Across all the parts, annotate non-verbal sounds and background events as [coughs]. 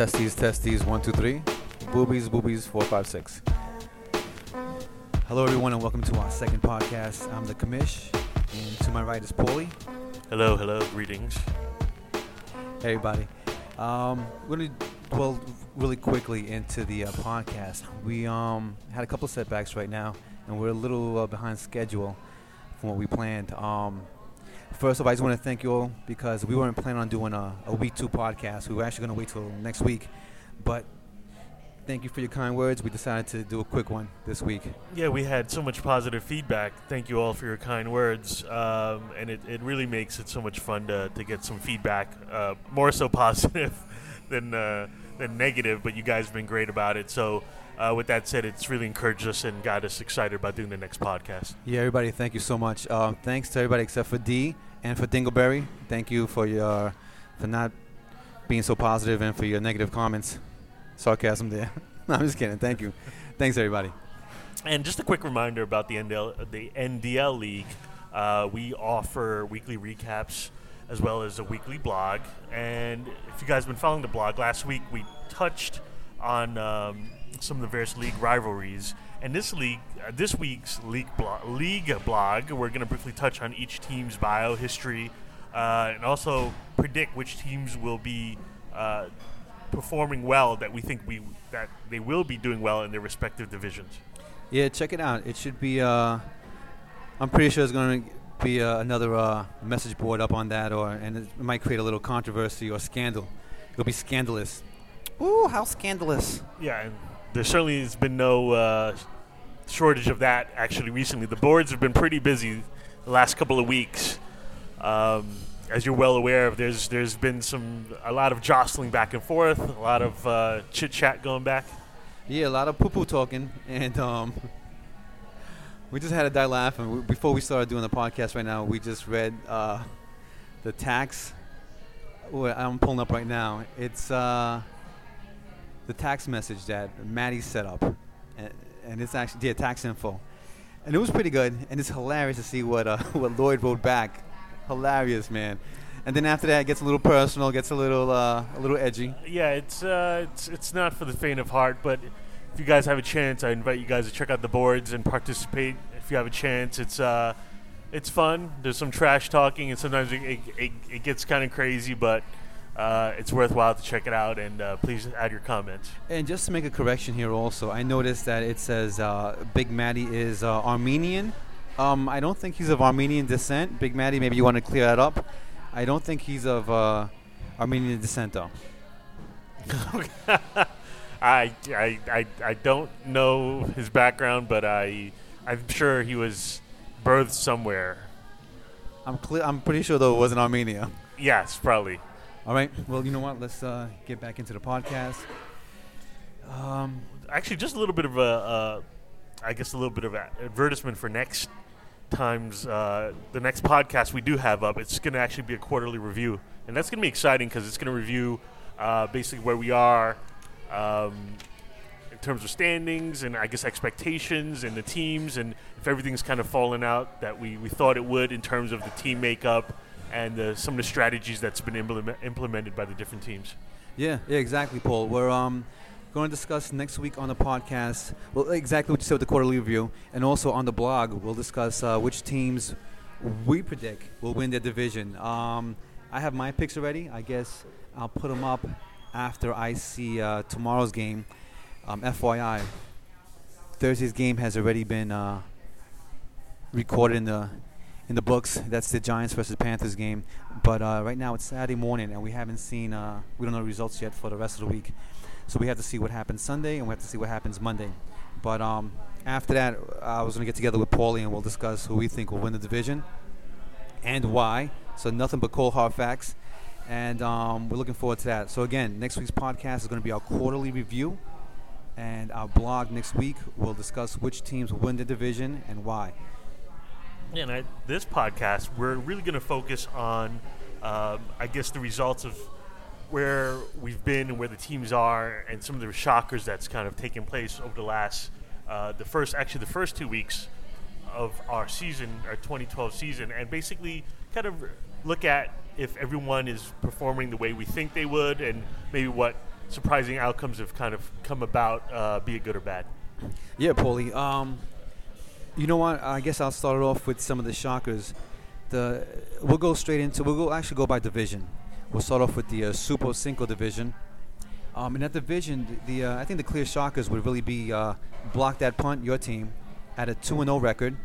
Testes, testes, one, two, three. Boobies, boobies, four, five, six. Hello, everyone, and welcome to our second podcast. I'm the commish, and to my right is Paulie. Hello, hello, greetings. Hey, everybody. Um, we're gonna dwell really quickly into the uh, podcast. We um had a couple setbacks right now, and we're a little uh, behind schedule from what we planned. Um, first of all, I just want to thank you all because we weren't planning on doing a, a week two podcast. We were actually going to wait till next week, but thank you for your kind words. We decided to do a quick one this week. Yeah, we had so much positive feedback. Thank you all for your kind words. Um, and it, it really makes it so much fun to, to get some feedback, uh, more so [laughs] positive than, uh, than negative, but you guys have been great about it. So, uh, with that said, it's really encouraged us and got us excited about doing the next podcast. Yeah, everybody, thank you so much. Um, thanks to everybody except for D and for Dingleberry. Thank you for your for not being so positive and for your negative comments. Sarcasm there. [laughs] no, I'm just kidding. Thank you. Thanks, everybody. And just a quick reminder about the NDL, the NDL League. Uh, we offer weekly recaps as well as a weekly blog. And if you guys have been following the blog, last week we touched on um, some of the various league rivalries. And this league, uh, this week's league blog, league blog, we're going to briefly touch on each team's bio history, uh, and also predict which teams will be uh, performing well. That we think we that they will be doing well in their respective divisions. Yeah, check it out. It should be. Uh, I'm pretty sure it's going to be uh, another uh, message board up on that, or and it might create a little controversy or scandal. It'll be scandalous. Ooh, how scandalous! Yeah, and there certainly has been no uh, shortage of that. Actually, recently the boards have been pretty busy the last couple of weeks. Um, as you're well aware of, there's there's been some a lot of jostling back and forth, a lot of uh, chit chat going back. Yeah, a lot of poo poo talking, and um, we just had to die laughing. Before we started doing the podcast right now, we just read uh, the tax. I'm pulling up right now. It's uh, the tax message that Maddie set up, and, and it's actually yeah tax info, and it was pretty good. And it's hilarious to see what uh, [laughs] what Lloyd wrote back. Hilarious, man. And then after that, it gets a little personal, gets a little uh, a little edgy. Yeah, it's uh, it's it's not for the faint of heart, but if you guys have a chance, I invite you guys to check out the boards and participate. If you have a chance, it's uh, it's fun. There's some trash talking, and sometimes it, it, it, it gets kind of crazy, but uh, it's worthwhile to check it out. And uh, please add your comments. And just to make a correction here, also, I noticed that it says uh, Big Matty is uh, Armenian. Um, I don't think he's of Armenian descent. Big Matty, maybe you want to clear that up. I don't think he's of uh, Armenian descent, though. [laughs] I, I, I, I don't know his background, but I I'm sure he was birthed somewhere. I'm clear. I'm pretty sure though it wasn't Armenia. Yes, probably. All right. Well, you know what? Let's uh, get back into the podcast. Um, Actually, just a little bit of a, uh, I guess a little bit of a advertisement for next times uh, the next podcast we do have up. It's going to actually be a quarterly review, and that's going to be exciting because it's going to review uh, basically where we are um, in terms of standings and I guess expectations and the teams, and if everything's kind of fallen out that we, we thought it would in terms of the team makeup and the, some of the strategies that's been implement, implemented by the different teams. yeah, yeah, exactly, Paul. We're um, going to discuss next week on the podcast. Well, exactly what you said with the quarterly review, and also on the blog, we'll discuss uh, which teams we predict will win their division. Um, I have my picks already. I guess I'll put them up after I see uh, tomorrow's game. Um, FYI, Thursday's game has already been uh, recorded in the in the books. That's the Giants versus Panthers game. But uh, right now it's Saturday morning, and we haven't seen. Uh, we don't know the results yet for the rest of the week. So we have to see what happens Sunday, and we have to see what happens Monday. But um, after that, I was going to get together with Paulie, and we'll discuss who we think will win the division and why. So nothing but cold hard facts. And um, we're looking forward to that. So again, next week's podcast is going to be our quarterly review, and our blog next week will discuss which teams win the division and why. Yeah, and I, this podcast, we're really going to focus on, um, I guess, the results of where we've been and where the teams are, and some of the shockers that's kind of taken place over the last, uh, the first, actually, the first two weeks of our season, our 2012 season, and basically kind of look at if everyone is performing the way we think they would, and maybe what surprising outcomes have kind of come about, uh, be it good or bad. Yeah, Paulie. Um, you know what? I guess I'll start it off with some of the shockers. The we'll go straight into we'll go actually go by division. We'll start off with the uh, Super Cinco division. Um, in that division, the, uh, I think the clear shockers would really be uh, block that punt. Your team at a two and zero record,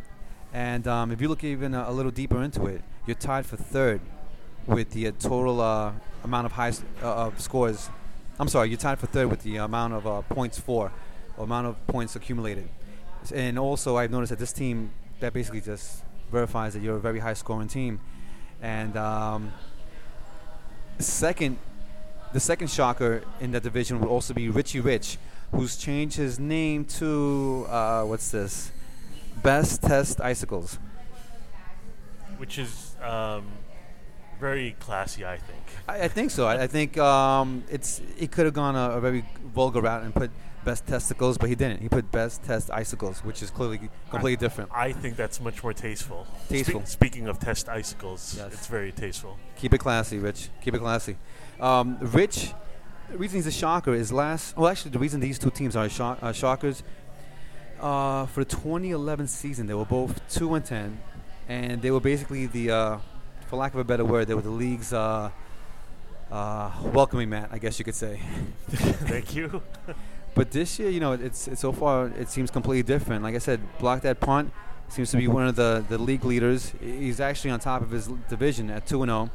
and um, if you look even a, a, little deeper into it, you're tied for third with the uh, total uh, amount of high uh, of scores. I'm sorry, you're tied for third with the amount of uh, points for, or amount of points accumulated. And also, I've noticed that this team that basically just verifies that you're a very high scoring team. And um, second, the second shocker in that division would also be Richie Rich, who's changed his name to uh, what's this? Best Test Icicles. Which is um, very classy, I think. I, I think so. I, I think um, it's it could have gone a, a, very vulgar route and put best testicles, but he didn't. He put best test icicles, which is clearly completely I, different. I think that's much more tasteful. Tasteful. Spe- speaking of test icicles, yes. it's very tasteful. Keep it classy, Rich. Keep it classy. Um, Rich, the reason he's a shocker is last. Well, actually, the reason these two teams are shock, uh, shockers. Uh, for the 2011 season, they were both two and ten, and they were basically the, uh, for lack of a better word, they were the league's uh, uh, welcoming mat, I guess you could say. [laughs] Thank you. [laughs] But this year, you know, it's, it's so far it seems completely different. Like I said, block that punt seems to be one of the, the league leaders. He's actually on top of his division at two and zero.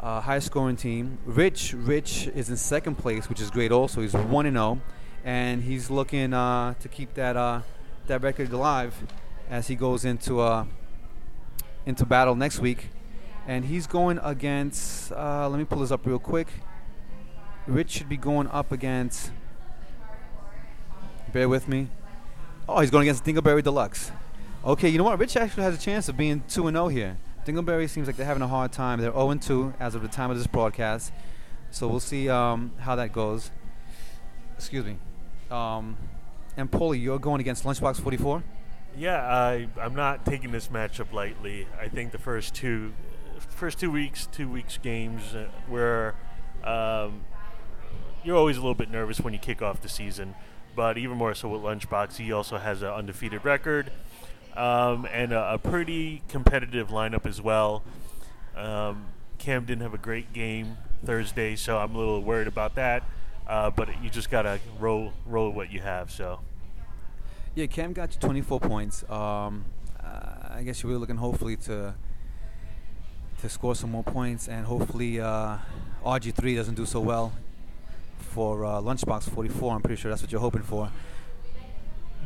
Oh. Uh, high scoring team. Rich Rich is in second place, which is great. Also, he's one and zero, oh, and he's looking uh, to keep that uh, that record alive as he goes into uh, into battle next week. And he's going against. Uh, let me pull this up real quick. Rich should be going up against. Bear with me. Oh, he's going against Dingleberry Deluxe. Okay, you know what? Rich actually has a chance of being 2 0 here. Dingleberry seems like they're having a hard time. They're 0 2 as of the time of this broadcast. So we'll see um, how that goes. Excuse me. Um, and Paulie, you're going against Lunchbox 44? Yeah, I, I'm not taking this matchup lightly. I think the first two, first two weeks, two weeks games uh, where um, you're always a little bit nervous when you kick off the season but even more so with Lunchbox, he also has an undefeated record um, and a, a, pretty competitive lineup as well. Um, Cam didn't have a great game Thursday, so I'm a little worried about that. Uh, but you just gotta roll roll what you have. So. Yeah, Cam got you 24 points. Um, I guess you were looking hopefully to to score some more points, and hopefully uh, RG3 doesn't do so well for uh, Lunchbox 44. I'm pretty sure that's what you're hoping for.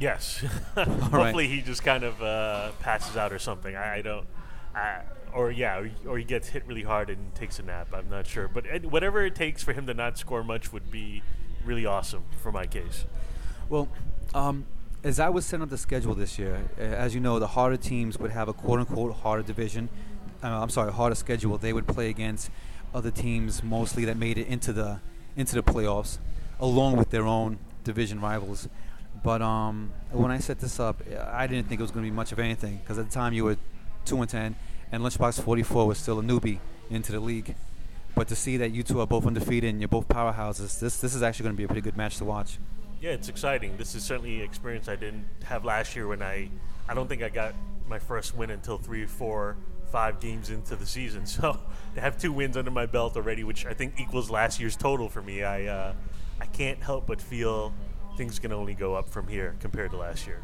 Yes. [laughs] Hopefully he just kind of uh, passes out or something. I, I don't. I, or yeah, or, or, he gets hit really hard and takes a nap. I'm not sure, but it, whatever it takes for him to not score much would be really awesome for my case. Well, um, as I was setting up the schedule this year, as you know, the harder teams would have a quote unquote harder division. Uh, I'm sorry, harder schedule. They would play against other teams mostly that made it into the into the playoffs, along with their own division rivals. But um, when I set this up, I didn't think it was going to be much of anything because at the time you were two and ten, and Lunchbox 44 was still a newbie into the league. But to see that you two are both undefeated and you're both powerhouses, this this is actually going to be a pretty good match to watch. Yeah, it's exciting. This is certainly an experience I didn't have last year when I I don't think I got my first win until three, or four, five games into the season. [laughs] So to have two wins under my belt already, which I think equals last year's total for me, I uh, I can't help but feel things can only go up from here compared to last year.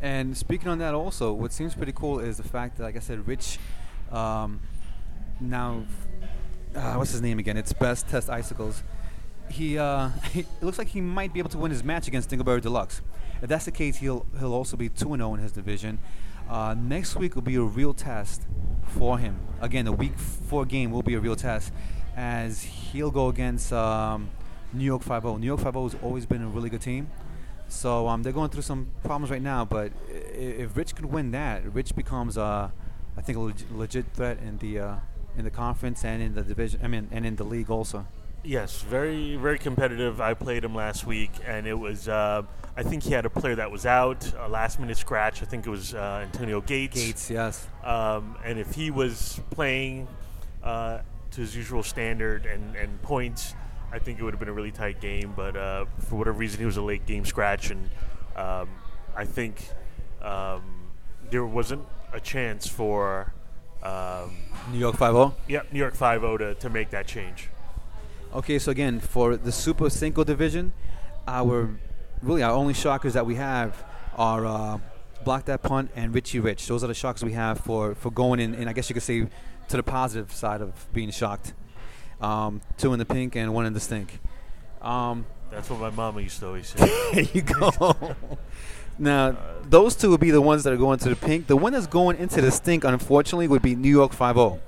And speaking on that, also, what seems pretty cool is the fact that, like I said, Rich um, now, uh, what's his name again? It's Best Test Icicles. He, uh, [laughs] he, it looks like he might be able to win his match against Dingleberry Deluxe. If that's the case, he'll he'll also be two and zero oh in his division. Uh, next week will be a real test for him. Again, the week four game will be a real test as he'll go against um, New York 5 New York 5 has always been a really good team. So um, they're going through some problems right now, but if Rich could win that, Rich becomes, uh, I think, a legit, legit threat in the uh, in the conference and in the division. I mean, and in the league also. Yes, very very competitive. I played him last week, and it was. Uh, I think he had a player that was out, a last minute scratch. I think it was uh, Antonio Gates. Gates, yes. Um, and if he was playing uh, to his usual standard and, and points, I think it would have been a really tight game, but uh, for whatever reason, he was a late game scratch, and um, I think um, there wasn't a chance for um, New York 5 yeah New York Five O to, to make that change. Okay, so again, for the Super Cinco division, our really our only shockers that we have are uh, Block That Punt and Richie Rich. Those are the shockers we have for, for going in, and I guess you could say to the positive side of being shocked. Um, two in the pink and one in the stink. Um, That's what my mama used to always [laughs] say. there you go. now, those two would be the ones that are going to the pink. The one that's going into the stink, unfortunately, would be New York 5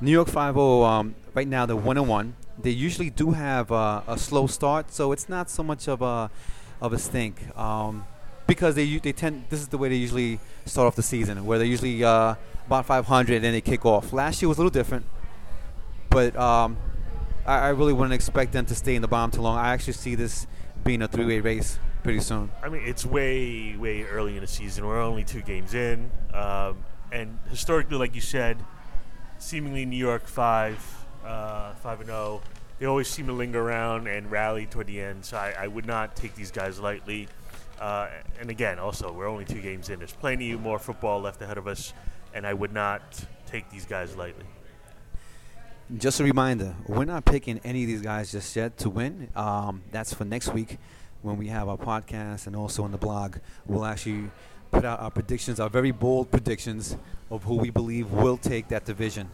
New York 5 um, right now, they're 1 and 1. They usually do have uh, a slow start, so it's not so much of a, of a stink. Um, because they, they tend, this is the way they usually start off the season, where they're usually uh, about 500 and then they kick off. Last year was a little different, but um, I, I really wouldn't expect them to stay in the bottom too long. I actually see this being a three-way race pretty soon. I mean, it's way, way early in the season. We're only two games in, um, and historically, like you said, seemingly New York five, uh, five and zero. They always seem to linger around and rally toward the end. So I, I would not take these guys lightly. Uh, and again, also, we're only two games in. There's plenty more football left ahead of us, and I would not take these guys lightly. Just a reminder, we're not picking any of these guys just yet to win. Um, that's for next week when we have our podcast and also on the blog. We'll actually put out our predictions, our very bold predictions of who we believe will take that division.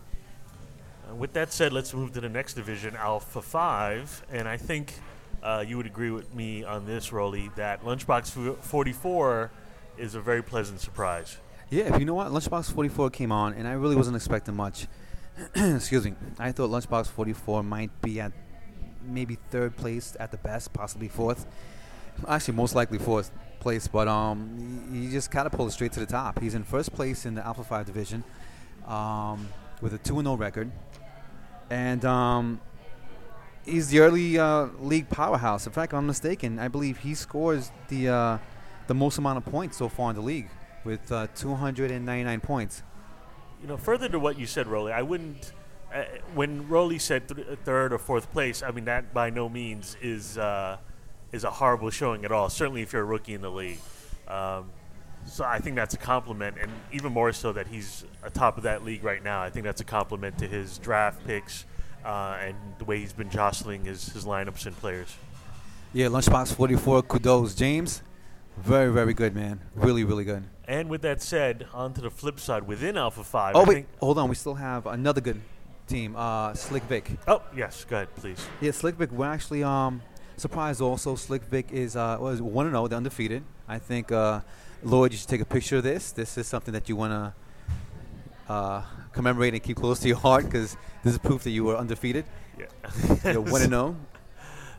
With that said, let's move to the next division, Alpha 5. And I think uh, you would agree with me on this, Rolly, that Lunchbox 44 is a very pleasant surprise. Yeah, if you know what? Lunchbox 44 came on, and I really wasn't expecting much. [clears throat] Excuse me. I thought Lunchbox 44 might be at maybe third place at the best, possibly fourth. Actually, most likely fourth place, but um, he just catapulted straight to the top. He's in first place in the Alpha 5 division um, with a 2 0 record. And um, he's the early uh, league powerhouse. In fact, I'm mistaken. I believe he scores the uh, the most amount of points so far in the league with uh, 299 points. You know, further to what you said, Rolly, I wouldn't. Uh, when Rolly said th- third or fourth place, I mean that by no means is uh, is a horrible showing at all. Certainly, if you're a rookie in the league, um, so I think that's a compliment, and even more so that he's atop of that league right now. I think that's a compliment to his draft picks uh, and the way he's been jostling his, his lineups and players. Yeah, Lunchbox 44, kudos. James, very, very good, man. Really, really good. And with that said, on to the flip side within Alpha Five. Oh, I wait, hold on. We still have another good team, uh, Slick Vic. oh, yes. Go ahead, please. Yeah, Slick Vic, we're actually um, surprised also. Slick Vic is uh, was 1 0, they're undefeated. I think, uh, Lloyd, you should take a picture of this. This is something that you want to uh, commemorate and keep close to your heart because this is proof that you were undefeated. Yeah. You're 1 0. [laughs]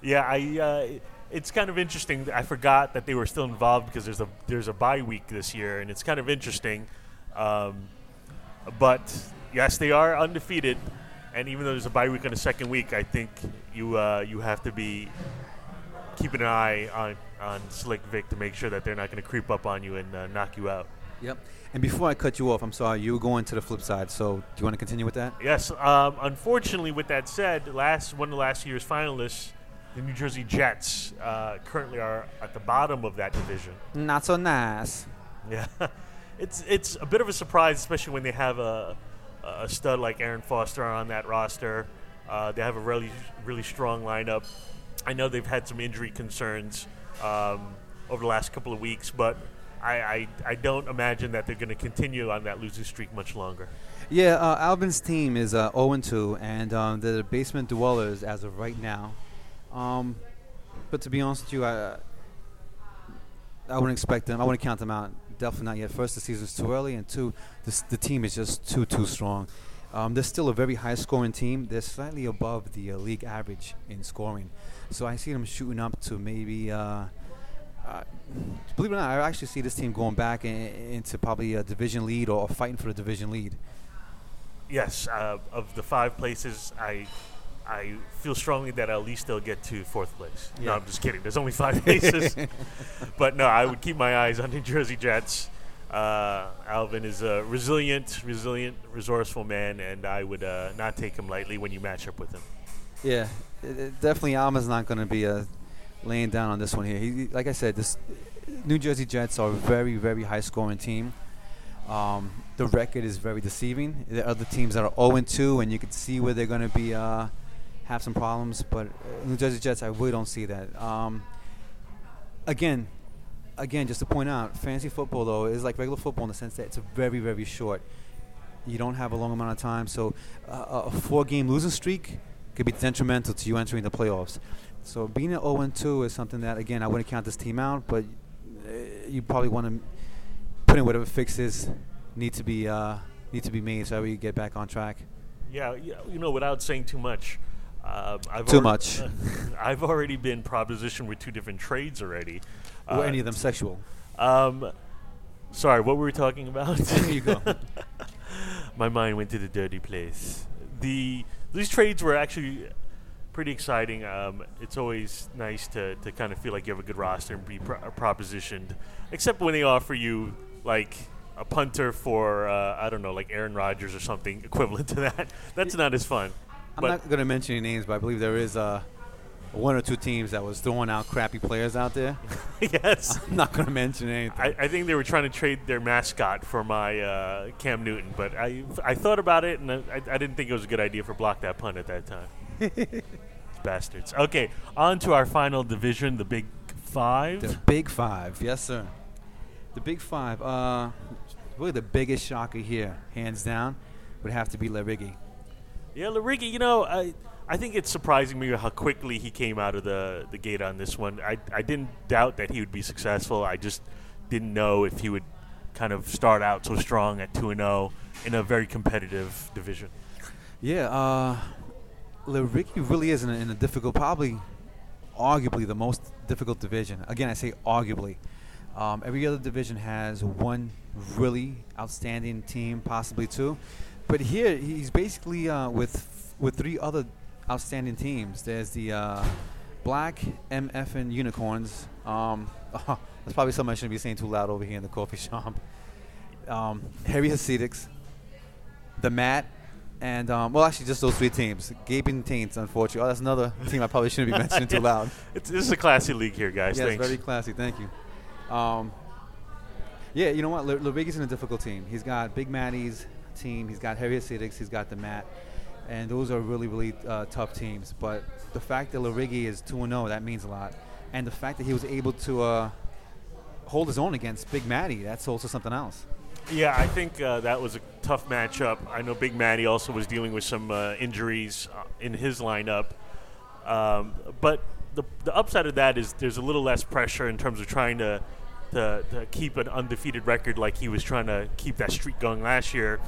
Yeah, I. Uh, it's kind of interesting. I forgot that they were still involved because there's a there's a bye week this year, and it's kind of interesting. Um, but yes, they are undefeated, and even though there's a bye week on the second week, I think you uh, you have to be keeping an eye on on Slick Vic to make sure that they're not going to creep up on you and uh, knock you out. Yep. And before I cut you off, I'm sorry, you were going to the flip side. So do you want to continue with that? Yes. Um, unfortunately, with that said, last one of last year's finalists, the New Jersey Jets, uh, currently are at the bottom of that division. Not so nice. Yeah, [laughs] it's it's a bit of a surprise, especially when they have a a stud like Arian Foster on that roster. Uh, they have a really really strong lineup. I know they've had some injury concerns um, over the last couple of weeks, but I, I, I don't imagine that they're going to continue on that losing streak much longer. Yeah, uh, Alvin's team is uh, 0 2, and um, they're the basement dwellers as of right now. Um, but to be honest with you, I, I wouldn't expect them. I wouldn't count them out. Definitely not yet. First, the season's too early, and two, this, the team is just too too strong. Um, they're still a very high scoring team. They're slightly above the uh, league average in scoring, so I see them shooting up to maybe. Uh, uh, believe it or not, I actually see this team going back in, into probably a division lead or fighting for the division lead. Yes, uh, of the five places, I I feel strongly that at least they'll get to fourth place. No, Yeah. I'm just kidding. There's only five places. [laughs] but no, I would keep my eyes on New Jersey Jets. Uh, Alvin is a resilient, resilient, resourceful man, and I would uh, not take him lightly when you match up with him. Yeah, it, it definitely Alma's not going to be uh, laying down on this one here. He, like I said, this New Jersey Jets are a very, very high scoring team. Um, the record is very deceiving. There are other teams that are 0 2, and you can see where they're going to be uh, have some problems. But uh, New Jersey Jets, I really don't see that. Um, again, again, just to point out, fantasy football though is like regular football in the sense that it's very, very short. You don't have a long amount of time, so uh, a four-game losing streak could be detrimental to you entering the playoffs. So being at 0 2 is something that, again, I wouldn't count this team out, but uh, you probably want to put in whatever fixes need to be uh, need to be made so we get back on track. Yeah, you know, without saying too much, uh, I've too much. [laughs] I've already been propositioned with two different trades already. Were any of them sexual? Um, sorry, what were we talking about? there you go. [laughs] My mind went to the dirty place. The these trades were actually pretty exciting. Um, it's always nice to, to kind of feel like you have a good roster and be pro- propositioned, except when they offer you like a punter for uh, I don't know, like Aaron Rodgers or something [laughs] equivalent to that. That's not as fun. I'm but not going to mention any names, but I believe there is uh, one or two teams that was throwing out crappy players out there. [laughs] yes. [laughs] I'm not going to mention anything. I, I, think they were trying to trade their mascot for my uh, Cam Newton, but I, I thought about it and I, I didn't think it was a good idea for block that punt at that time. [laughs] Bastards. Okay, on to our final division, the Big Five. The Big Five, yes, sir. The Big Five. Uh, really, the biggest shocker here, hands down, would have to be Larigi. Yeah, Larigi. You know, I I think it's surprising me how quickly he came out of the the gate on this one. I I didn't doubt that he would be successful. I just didn't know if he would kind of start out so strong at two and zero oh in a very competitive division. Yeah, uh, Larigi really is in a, in a difficult, probably, arguably the most difficult division. Again, I say arguably. Um, every other division has one really outstanding team, possibly two. But here, he's basically uh, with with three other outstanding teams. There's the uh, Black MF and Unicorns. Um, oh, [laughs] that's probably something I shouldn't be saying too loud over here in the coffee [laughs] shop. Um, Heavy Hasidics, the Mat, and um, well, actually, just those three teams. Gaping Taints, unfortunately. Oh, that's another team I probably shouldn't be mentioning too [laughs] loud. It's, this is a classy league here, guys. Yes, Thanks. very classy. Thank you. Um, yeah, you know what? Le- in a difficult team. He's got Big Matty's team. He's got Heavy Hasidics. He's got the Mat. And those are really, really uh, tough teams. But the fact that Larigi is 2 0, that means a lot. And the fact that he was able to uh, hold his own against Big Matty, that's also something else. Yeah, I think uh, that was a tough matchup. I know Big Matty also was dealing with some uh, injuries uh, in his lineup. Um, but the, the upside of that is there's a little less pressure in terms of trying to to, to keep an undefeated record like he was trying to keep that streak going last year.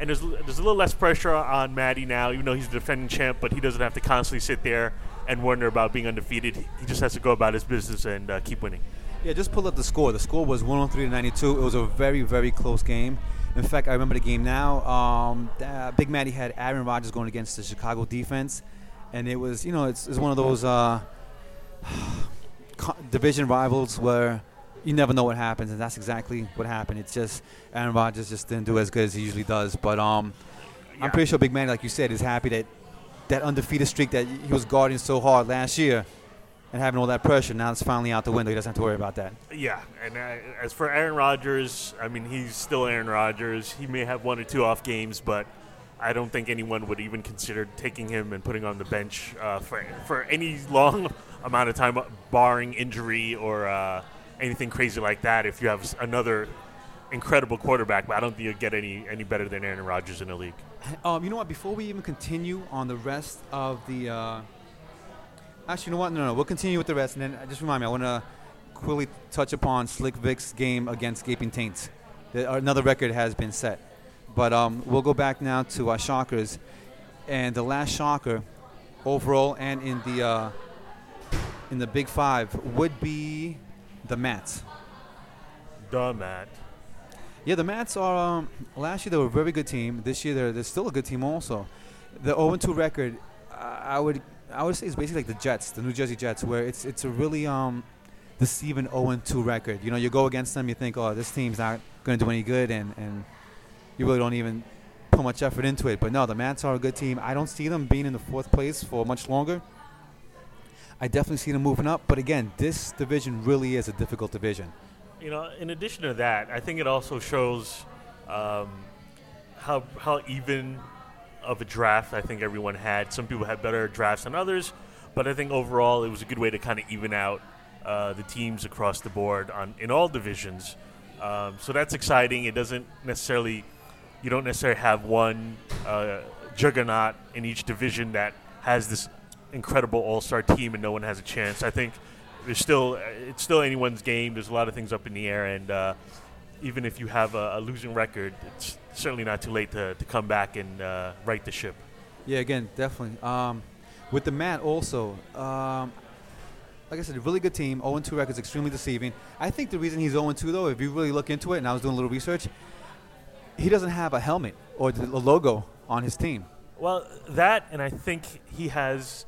And there's, there's a little less pressure on Matty now, even though he's the defending champ, but he doesn't have to constantly sit there and wonder about being undefeated. He just has to go about his business and uh, keep winning. Yeah, just pull up the score. The score was 103 to 92. It was a very, very close game. In fact, I remember the game now. Um, uh, Big Matty had Aaron Rodgers going against the Chicago defense, and it was, you know, it's, it's one of those uh, [sighs] division rivals where you never know what happens, and that's exactly what happened. It's just Aaron Rodgers just didn't do as good as he usually does. But um, yeah. I'm pretty sure Big Man, like you said, is happy that that undefeated streak that he was guarding so hard last year and having all that pressure now it's finally out the window. He doesn't have to worry about that. Yeah, and uh, as for Aaron Rodgers, I mean, he's still Aaron Rodgers. He may have one or two off games, but I don't think anyone would even consider taking him and putting on the bench uh, for for any long amount of time, barring injury or. Uh, anything crazy like that if you have another incredible quarterback, but I don't think you'll get any any better than Aaron Rodgers in the league. Um, you know what? Before we even continue on the rest of the, uh, actually, you know what? No, no, we'll continue with the rest, and then uh, just remind me. I want to quickly touch upon Slick Vic's game against Gaping Taints. The, another record has been set, but um, we'll go back now to our shockers, and the last shocker, overall and in the uh, in the Big Five, would be the Mats. The Mat. Yeah, the Mats are. Um, last year they were a very good team. This year they're, they're still a good team also. The 0-2 record, I would I would say is basically like the Jets, the New Jersey Jets, where it's it's a really um deceiving 0-2 record. You know, you go against them, you think, oh, this team's not going to do any good, and and you really don't even put much effort into it. But no, the Mats are a good team. I don't see them being in the fourth place for much longer. I definitely see them moving up. But again, this division really is a difficult division. You know, in addition to that, I think it also shows um, how how even of a draft I think everyone had. Some people had better drafts than others, but I think overall it was a good way to kind of even out uh, the teams across the board on in all divisions. Um, so that's exciting. It doesn't necessarily you don't necessarily have one uh, juggernaut in each division that has this incredible all-star team and no one has a chance. I think there's still it's still anyone's game. There's a lot of things up in the air, and uh, even if you have a, a, losing record, it's certainly not too late to, to come back and uh, right the ship. Yeah, again, definitely. Um, with the Mat also, um, like I said, a really good team. 0 2 record is extremely deceiving. I think the reason he's 0 2, though, if you really look into it, and I was doing a little research, he doesn't have a helmet or a logo on his team. Well, that, and I think he has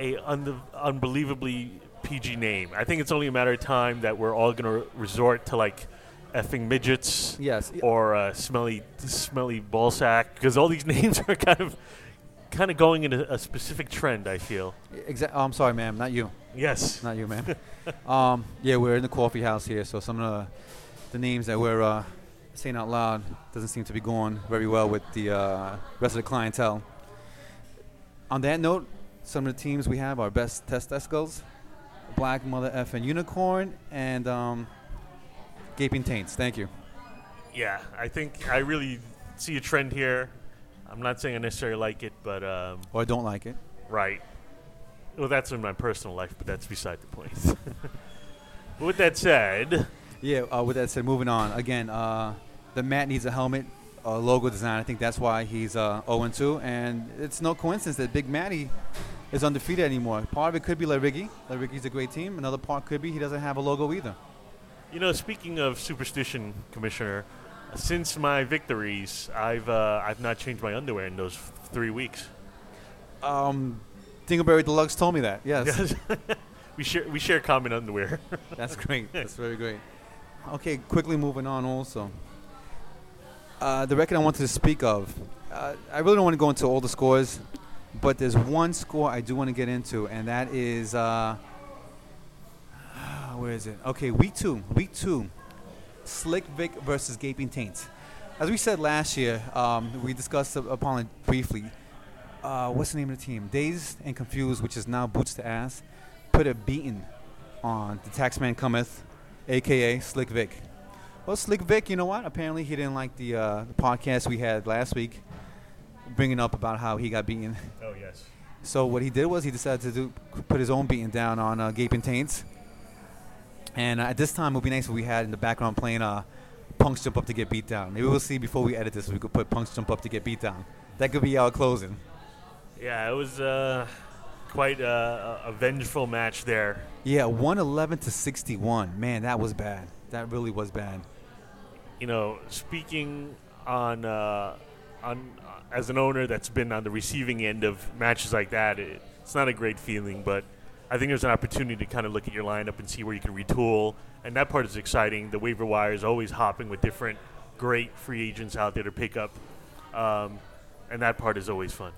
a un- unbelievably PG name. I think it's only a matter of time that we're all going to resort to like effing midgets, yes, or uh, smelly, smelly ball sack, because all these [laughs] names are kind of, kind of going in a, a specific trend. I feel. Exactly. Oh, I'm sorry, ma'am. Not you. Yes. Not you, ma'am. [laughs] um, yeah, we're in the coffee house here, so some of the, the names that we're uh, saying out loud doesn't seem to be going very well with the uh, rest of the clientele. On that note, some of the teams we have are best test escals, Black Mother F and Unicorn, and um, Gaping Taints. Thank you. Yeah, I think I really see a trend here. I'm not saying I necessarily like it, but um, or I don't like it. Right. Well, that's in my personal life, but that's beside the point. [laughs] with that said, yeah. Uh, with that said, moving on. Again, uh, the Mat needs a helmet, a logo design. I think that's why he's uh, 0 2, and it's no coincidence that Big Matty is undefeated anymore. Part of it could be Lariggy. Lariggy's a great team. Another part could be he doesn't have a logo either. You know, speaking of superstition, Commissioner, since my victories, I've uh, I've not changed my underwear in those three weeks. Um, Dingleberry Deluxe told me that. Yes. [laughs] we share we share common underwear. That's great. [laughs] That's very great. Okay, quickly moving on. Also, uh, the record I wanted to speak of. Uh, I really don't want to go into all the scores, but there's one score I do want to get into, and that is. Uh, [sighs] where is it? Okay, week two. Week two. Slick Vic versus Gaping Taints. As we said last year, um, we discussed upon it briefly. Uh, what's the name of the team? Dazed and Confused, which is now Boots to Ass, put a beating on the Taxman Cometh, aka Slick Vic. Well, Slick Vic, you know what? Apparently, he didn't like the, uh, the podcast we had last week, bringing up about how he got beaten. Oh yes. So what he did was he decided to do, put his own beating down on uh, Gaping Taints. And uh, at this time, it would be nice if we had in the background playing uh, Punks Jump Up to Get Beat Down. Maybe we'll see before we edit this if we could put Punks Jump Up to Get Beat Down. That could be our closing. Yeah, it was uh, quite a, a, vengeful match there. Yeah, 111 to 61. Man, that was bad. That really was bad. You know, speaking on uh, on uh, as an owner that's been on the receiving end of matches like that, it, it's not a great feeling, but – I think there's an opportunity to kind of look at your lineup and see where you can retool, and that part is exciting. The waiver wire is always hopping with different great free agents out there to pick up, um, and that part is always fun.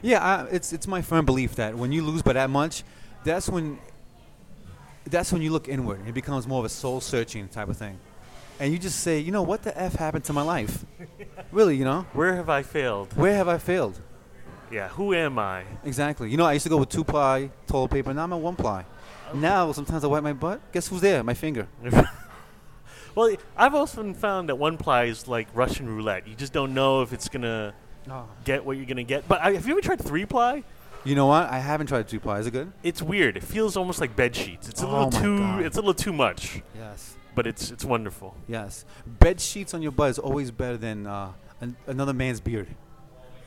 Yeah, I, it's it's my firm belief that when you lose by that much, that's when that's when you look inward. It becomes more of a soul searching type of thing, and you just say, you know, what the f happened to my life? really, you know, where have I failed? Where have I failed? Yeah, who am I? Exactly. You know, I used to go with two ply toilet paper. Now I'm at one ply. Okay. Now sometimes I wipe my butt. Guess who's there? My finger. [laughs] well, I've often found that one ply is like Russian roulette. You just don't know if it's gonna oh. get what you're gonna get. But have you ever tried three ply? You know what? I haven't tried two ply. Is it good? It's weird. It feels almost like bed sheets. It's a oh little too. God. It's a little too much. Yes. But it's it's wonderful. Yes. Bed sheets on your butt is always better than uh, an, another man's beard.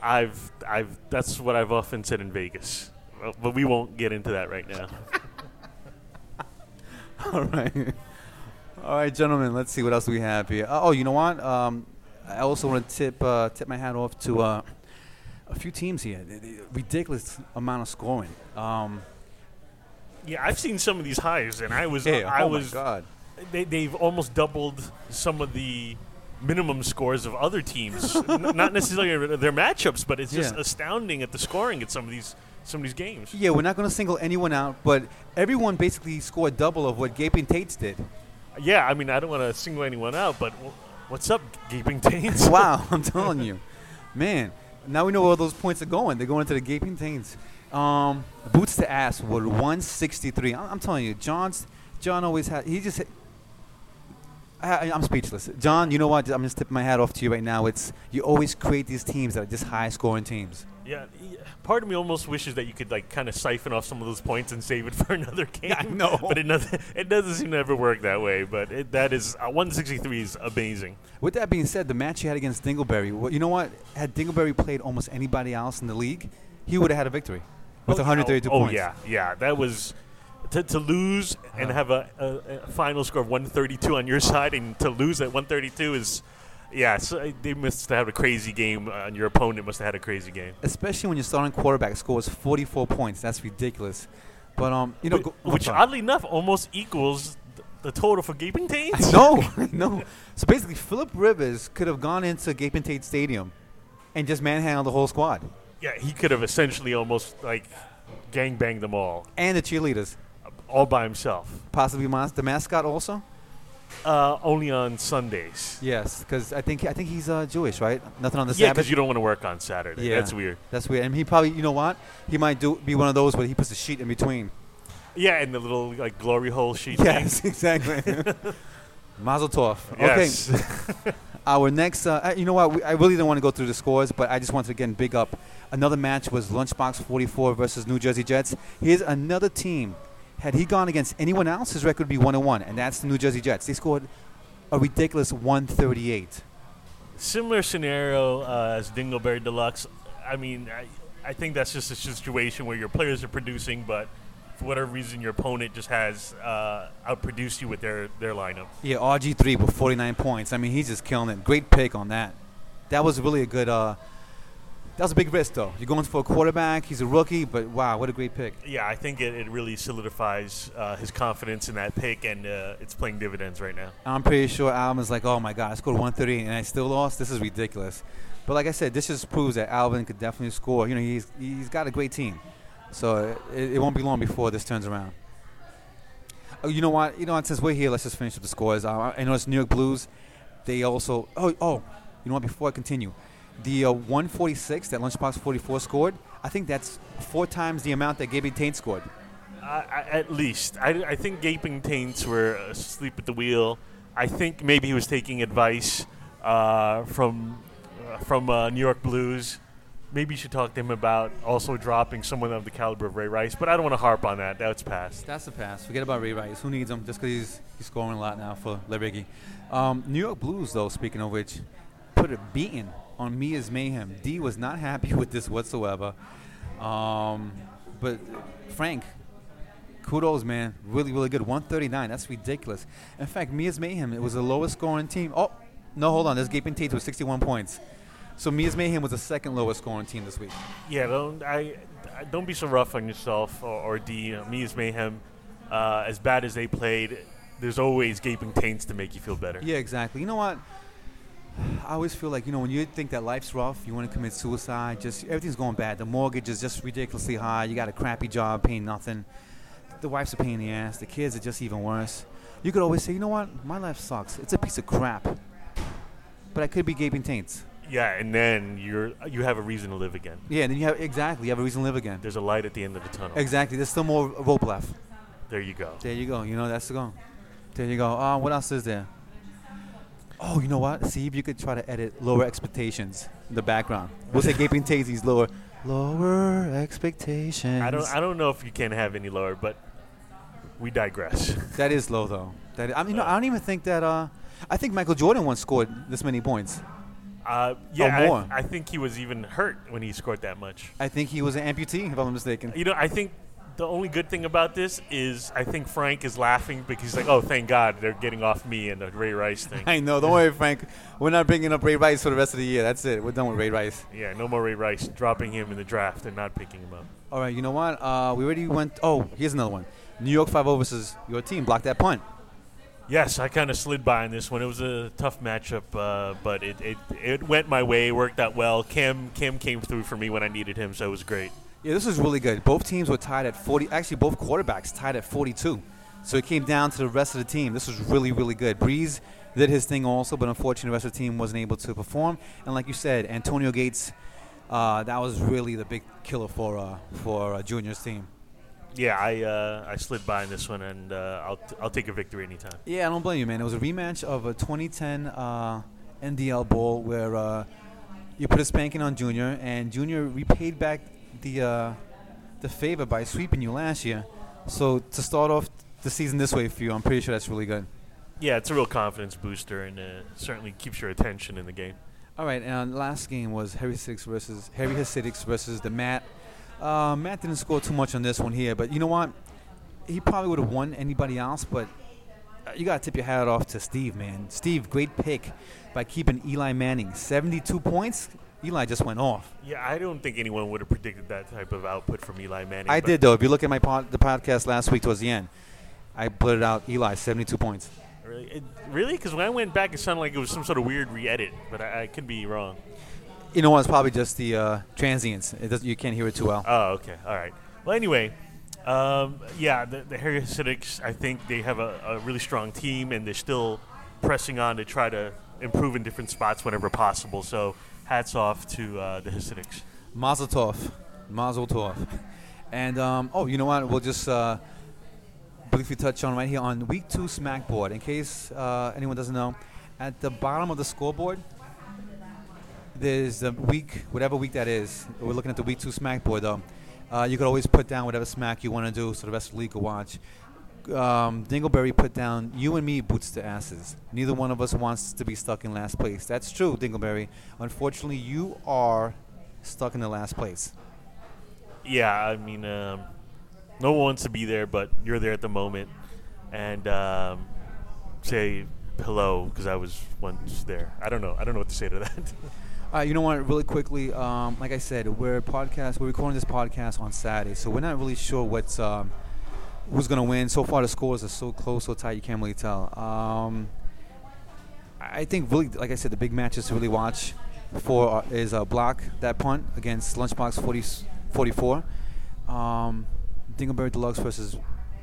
I've I've that's what I've often said in Vegas, but we won't get into that right now. [laughs] All right. All right, gentlemen. Let's see what else we have here. Oh, you know what? Um, I also want to tip uh, tip my hat off to uh, a few teams here. Ridiculous amount of scoring. Um, yeah, I've seen some of these highs, and I was I oh was God. They, they've almost doubled some of the minimum scores of other teams. [laughs] N- not necessarily their matchups, but it's just Yeah. astounding at the scoring at some of these some of these games. Yeah, we're not going to single anyone out, but everyone basically scored double of what Gaping Taints did. Yeah, I mean, I don't want to single anyone out, but w- what's up, Gaping Taints? [laughs] wow, [laughs] I'm telling you, man. Now we know where those points are going. They're going to the Gaping Taints. Um, boots to ass were 163. I'm, I'm telling you, John's John always had. He just. I, I'm speechless. John, you know what? I'm just tipping my hat off to you right now. It's you always create these teams that are just high scoring teams. Yeah, yeah, part of me almost wishes that you could like kind of siphon off some of those points and save it [laughs] for another [laughs] game. I know. but it doesn't. It doesn't seem to ever work that way. But it, that is uh, 163 is amazing. With that being said, the match he had against Dingleberry, well, you know what? Had Dingleberry played almost anybody else in the league, he would have had a victory with Oh, 132 oh, points. Oh yeah, yeah. That was to, to lose and Uh. have a, a, a final score of 132 on your side, and to lose at 132 is. Yeah, so uh, they must have had a crazy game, uh, and your opponent must have had a crazy game. Especially when your starting quarterback scores 44 points. That's ridiculous. But um, you know, Wh- go, I'm which oddly enough almost equals th- the total for Gaping Taints. [laughs] no, [laughs] no. So basically, Philip Rivers could have gone into Gaping Taint Stadium and just manhandled the whole squad Yeah, he could have essentially almost like gangbanged them all, and the cheerleaders, all by himself. possibly mas- the mascot also. Uh, only on Sundays. Yes, because I think I think he's uh, Jewish, right? Nothing on the Yeah, Sabbath. because you don't want to work on Saturday. Yeah. That's weird. That's weird. And he probably, you know what? He might do be one of those where he puts a sheet in between. Yeah, and the little like glory hole sheet Yes, thing. [laughs] exactly. [laughs] Mazel tov. Yes. Okay, [laughs] our next. Uh, uh, you know what? We, I really don't want to go through the scores, but I just wanted to again big up. Another match was Lunchbox 44 versus New Jersey Jets. Here's another team. Had he gone against anyone else, his record would be 101, and one, and that's the New Jersey Jets. They scored a ridiculous 138. Similar scenario uh, as Dingleberry Deluxe. I mean, I, I think that's just a situation where your players are producing, but for whatever reason, your opponent just has uh, outproduced you with their, their lineup. Yeah, RG3 with 49 points. I mean, he's just killing it. Great pick on that. That was really a good. Uh, that was a big risk, though. You're going for a quarterback. He's a rookie, but wow, what a great pick. Yeah, I think it, it really solidifies uh, his confidence in that pick, and uh, it's playing dividends right now. I'm pretty sure Alvin is like, oh my god, I scored 138 and I still lost. This is ridiculous. But like I said, this just proves that Alvin could definitely score. You know, he's he's got a great team, so it, it won't be long before this turns around. Oh, you know what? You know what? Since we're here, let's just finish up the scores. Uh, I know it's New York Blues. They also. Oh, oh. You know what? Before I continue, the uh, 146 that Lunchbox 44 scored, I think that's four times the amount that Gaping Taint scored. I, at least. I, I think Gaping Taints were asleep at the wheel. I think maybe he was taking advice uh, from uh, from uh, New York Blues. Maybe you should talk to him about also dropping someone of the caliber of Ray Rice, but I don't want to harp on that. That's past. That's the past. Forget about Ray Rice. Who needs him? Just because he's, he's scoring a lot now for Liberty. Um, New York Blues, though, speaking of which, put a beating on Mia's Mayhem. D was not happy [laughs] with this whatsoever. Um, but Frank, kudos, man. Really, really good. 139. That's ridiculous. In fact, Mia's Mayhem, it was the lowest scoring team. Oh, no, hold on. There's Gaping Taint with 61 points. So Mia's Mayhem was the second lowest scoring team this week. Yeah, don't I, I don't be so rough on yourself or, or D. Uh, Mia's Mayhem, uh, as bad as they played, there's always gaping taints to make you feel better. Yeah, exactly. You know what? I always feel like you know when you think that life's rough, you want to commit suicide. Just everything's going bad. The mortgage is just ridiculously high. You got a crappy job, paying nothing. The wife's a pain in the ass. The kids are just even worse. You could always say, you know what? My life sucks. It's a piece of crap. But I could be gaping taints. Yeah, and then you're you have a reason to live again. Yeah, and then you have exactly you have a reason to live again. There's a light at the end of the tunnel. Exactly. There's still more rope left. There you go. There you go. You know that's the go. There you go. Uh, what else is there? Oh, you know what? See if you could try to edit lower expectations in the background. We'll say gaping tazies lower. Lower expectations. I don't I don't know if you can have any lower, but we digress. That is low though. That I mean, no, I don't even think that. Uh, I think Michael Jordan once scored this many points. Uh, yeah, Oh, more. I, I think he was even hurt when he scored that much. I think he was an amputee, if I'm not mistaken. You know, I think the only good thing about this is I think Frank is laughing because he's like, "Oh, thank God they're getting off me and the Ray Rice thing." I know. Don't worry, Frank. We're not bringing up Ray Rice for the rest of the year. That's it. We're done with Ray Rice. yeah, no more Ray Rice dropping him in the draft and not picking him up. All right. You know what? Uh, we already went. Oh, here's another one. New York 5 versus your team. Block that punt. Yes, I kind of slid by in this one. It was a tough matchup, uh, but it, it it went my way. Worked out well. Cam Cam came through for me when I needed him, so it was great. Yeah, this was really good. Both teams were tied at 40. Actually, both quarterbacks tied at 42. So it came down to the rest of the team. This was really, really good. Brees did his thing also, but unfortunately, the rest of the team wasn't able to perform. And like you said, Antonio Gates, uh, that was really the big killer for uh, for uh, Junior's team. Yeah, I uh, I slid by in this one, and uh, I'll t- I'll take a victory anytime. Yeah, I don't blame you, man. It was a rematch of a 2010 uh, NDL Bowl where uh, you put a spanking on Junior, and Junior repaid back the uh, the favor by sweeping you last year. So to start off the season this way for you, I'm pretty sure that's really good. Yeah, it's a real confidence booster, and uh, certainly keeps your attention in the game. All right, and last game was Heavy Hasidics versus Heavy Hasidics versus the Matt. Uh, Matt didn't score too much on this one here, but you know what? He probably would have won anybody else, but uh, you got to tip your hat off to Steve, man. Steve, great pick by keeping Eli Manning. 72 points. Eli just went off. Yeah, I don't think anyone would have predicted that type of output from Eli Manning. I did, though. If you look at my pod, the podcast last week towards the end, I put it out Eli, 72 points. Really? It, really? Because when I went back, it sounded like it was some sort of weird re-edit, but I, I could be wrong. You know what? It's probably just the uh, transients. It you can't hear it too well. Oh, okay. All right. Well, anyway, um, yeah, the, the Heavy Hasidics, I think they have a, a really strong team, and they're still pressing on to try to improve in different spots whenever possible. So, hats off to uh, the Hasidics. Mazel tov. Mazel tov. And, um, oh, you know what? We'll just uh, briefly touch on right here on week two Smackboard. In case uh, anyone doesn't know, at the bottom of the scoreboard, there's the week, whatever week that is. We're looking at the week two Smackboard, though. Uh, you could always put down whatever smack you want to do so the rest of the league can watch. Um, Dingleberry put down you and me boots to asses. Neither one of us wants to be stuck in last place. That's true, Dingleberry. Unfortunately, you are stuck in the last place. Yeah, I mean, um, no one wants to be there, but you're there at the moment, and um, say hello because I was once there. I don't know. I don't know what to say to that. [laughs] Uh, you know what? Really quickly, um, like I said, we're podcast. We're recording this podcast on Saturday, so we're not really sure what's um, who's gonna win. So far, the scores are so close, so tight, you can't really tell. Um, I think really, like I said, the big matches to really watch for uh, is uh, block that punt against Lunchbox 40, 44, um, Dingleberry Deluxe versus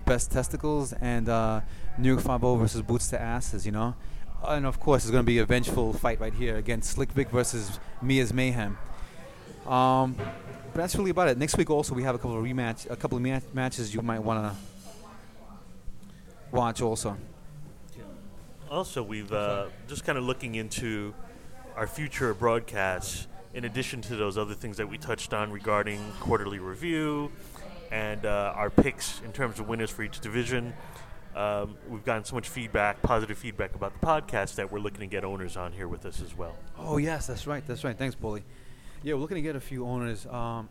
Best Testicles, and uh, New York 5 versus Boots to Asses. You know and of course, it's going to be a vengeful fight right here against Slick Vic versus Mia's Mayhem. Um, but that's really about it. Next week, also, we have a couple of rematch, a couple of ma- matches you might want to watch. Also, Also, we've uh, just kind of looking into our future broadcasts. In addition to those other things that we touched on regarding quarterly review and uh, our picks in terms of winners for each division, um, we've gotten so much feedback, positive feedback about the podcast that we're looking to get owners on here with us as well. oh yes, that's right, that's right. Thanks, Bully. Yeah, we're looking to get a few owners. Um,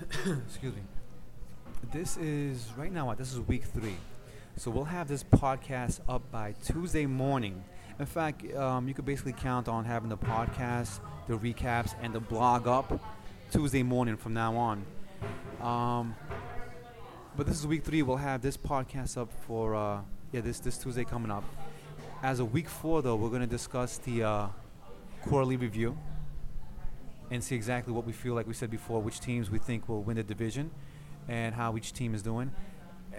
[coughs] excuse me. This is right now. This is week three, so we'll have this podcast up by Tuesday morning. In fact, um, you could basically count on having the podcast, the recaps, and the blog up Tuesday morning from now on. Um, but this is week three. We'll have this podcast up for uh, yeah this this Tuesday coming up. As a week four, though, we're going to discuss the uh, quarterly review and see exactly what we feel like we said before, which teams we think will win the division, and how each team is doing.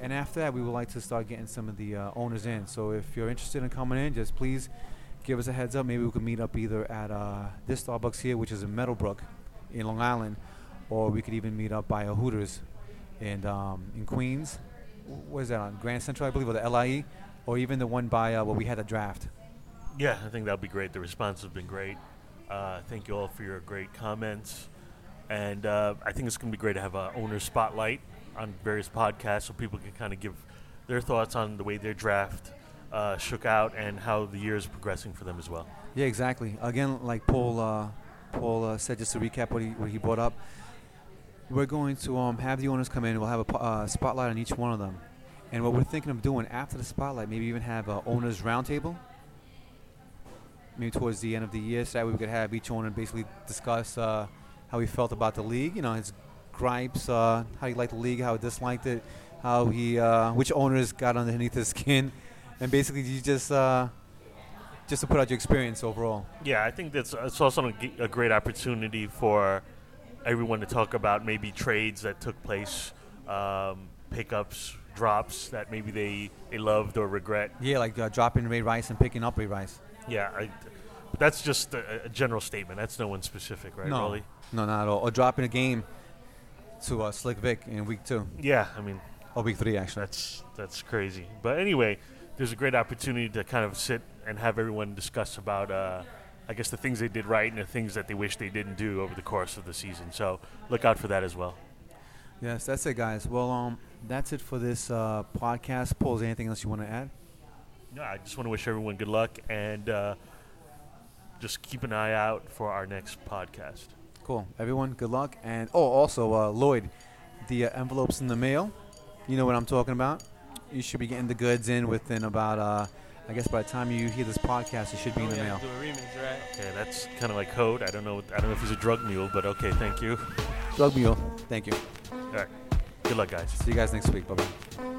And after that, we would like to start getting some of the uh, owners in. So if you're interested in coming in, just please give us a heads up. Maybe we could meet up either at uh, this Starbucks here, which is in Meadowbrook, in Long Island, or we could even meet up by a Hooters in um, in Queens. Wh- What is that on Grand Central, I believe, or the LIE, or even the one by uh, where we had a draft. Yeah, I think that would be great. The response has been great. Uh, thank you all for your great comments. And uh, I think it's going to be great to have a owner spotlight on various podcasts so people can kind of give their thoughts on the way their draft uh, shook out and how the year is progressing for them as well. Yeah, exactly. Again, like Paul, uh, Paul uh, said, just to recap what he what he brought up, we're going to um, have the owners come in. We'll have a uh, spotlight on each one of them, and what we're thinking of doing after the spotlight, maybe even have a owners roundtable. Maybe towards the end of the year, so that we could have each owner basically discuss uh, how he felt about the league. You know, his gripes, uh, how he liked the league, how he disliked it, how he, uh, which owners got underneath his skin, and basically you just uh, just to put out your experience overall. Yeah, I think that's it's also a great opportunity for everyone to talk about maybe trades that took place, um, pickups, drops that maybe they, they loved or regret. Yeah, like uh, dropping Ray Rice and picking up Ray Rice. Yeah, I, that's just a, a general statement. That's no one specific, right, no, Rolly? no, not at all. Or dropping a game to uh, Slick Vic in week two Yeah, I mean or week three actually. that's that's crazy. But anyway, there's a great opportunity to kind of sit and have everyone discuss about, uh, I guess, the things they did right and the things that they wish they didn't do over the course of the season. So look out for that as well. Yes, that's it, guys. Well, um, that's it for this uh, podcast. Paul, is there anything else you want to add? No, I just want to wish everyone good luck and uh, just keep an eye out for our next podcast. Cool. Everyone, good luck. And oh, also, uh, Lloyd, the uh, envelopes in the mail. You know what I'm talking about. You should be getting the goods in within about, uh, I guess, by the time you hear this podcast, it should be in the mail. Do a remix, right? Okay, that's kind of like code. I don't know. I don't know if he's a drug mule, but okay, thank you. Drug mule. Thank you. All right, good luck, guys. See you guys next week. Bye bye.